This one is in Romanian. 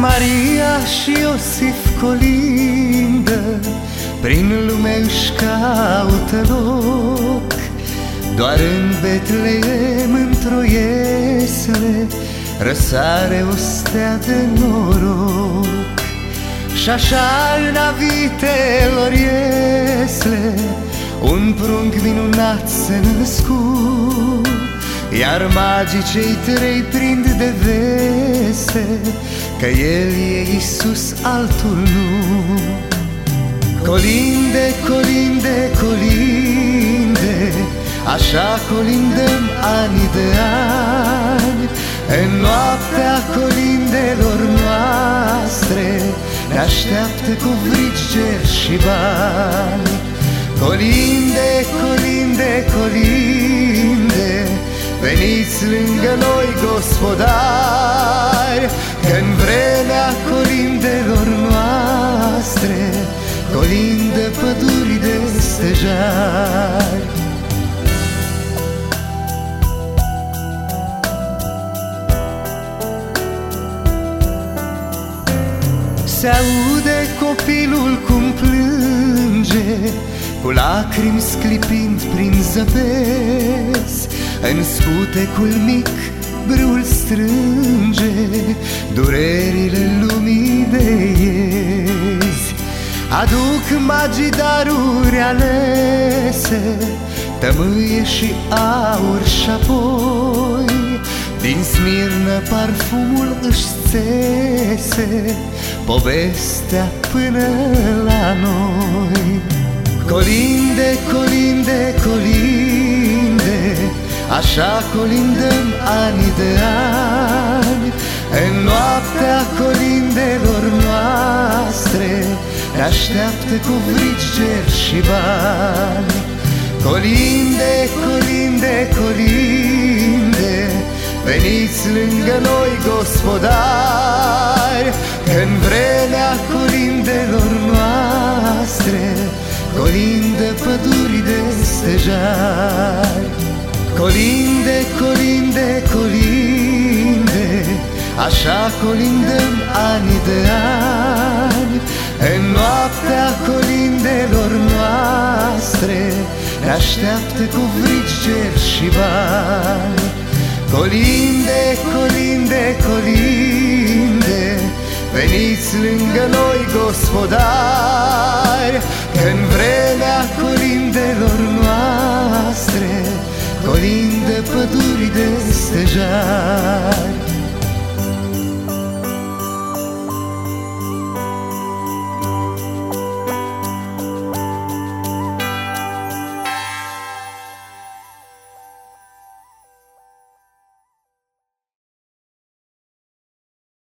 Maria și Iosif colindă Prin lume își caută loc. Doar în Betleem într-o iesle Răsare o stea de noroc. Și așa în avitelor iesle Un prunc minunat se născut iar magii cei trei prind de veste Că El e Iisus, altul nu. Colinde, colinde, colinde Așa colindăm ani de ani. În noaptea colindelor noastre Ne așteaptă cu cer și bani. Colinde, colinde, colinde Veniți lângă noi, gospodari Că-n vremea colindelor noastre Colindă păduri de stejari Se aude copilul cum plânge Cu lacrimi sclipind prin zăpezi în scutecul mic brul strânge Durerile lumii de iezi Aduc magii daruri alese Tămâie și aur și apoi. Din smirnă parfumul își țese Povestea până la noi Așa colindăm ani de ani În noaptea colindelor noastre Ne așteaptă cu cer și bani. Colinde, colinde, colinde Veniți lângă noi, gospodari În Colinde, colinde, colinde Așa colindăm ani de ani. În noaptea colindelor noastre Ne așteaptă cu cer și bani. Colinde, colinde, colinde Veniți lângă noi, gospodari. Când